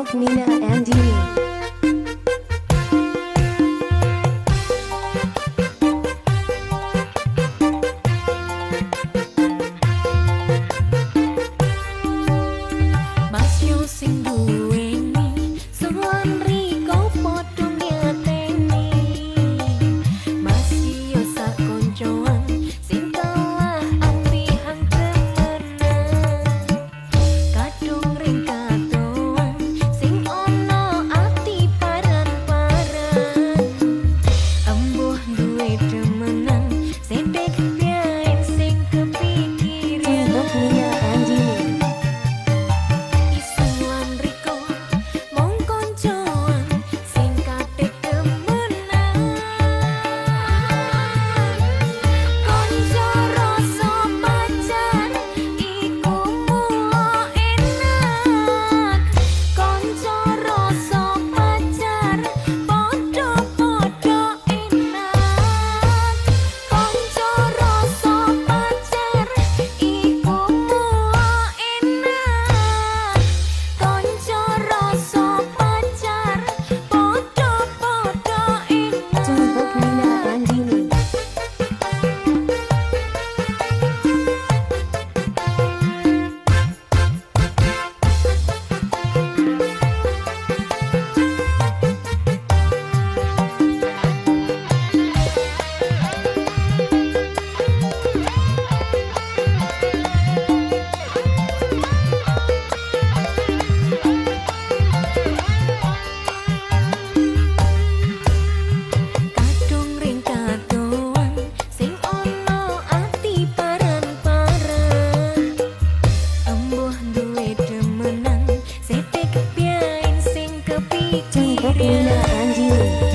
Silk Nina and Dini. you.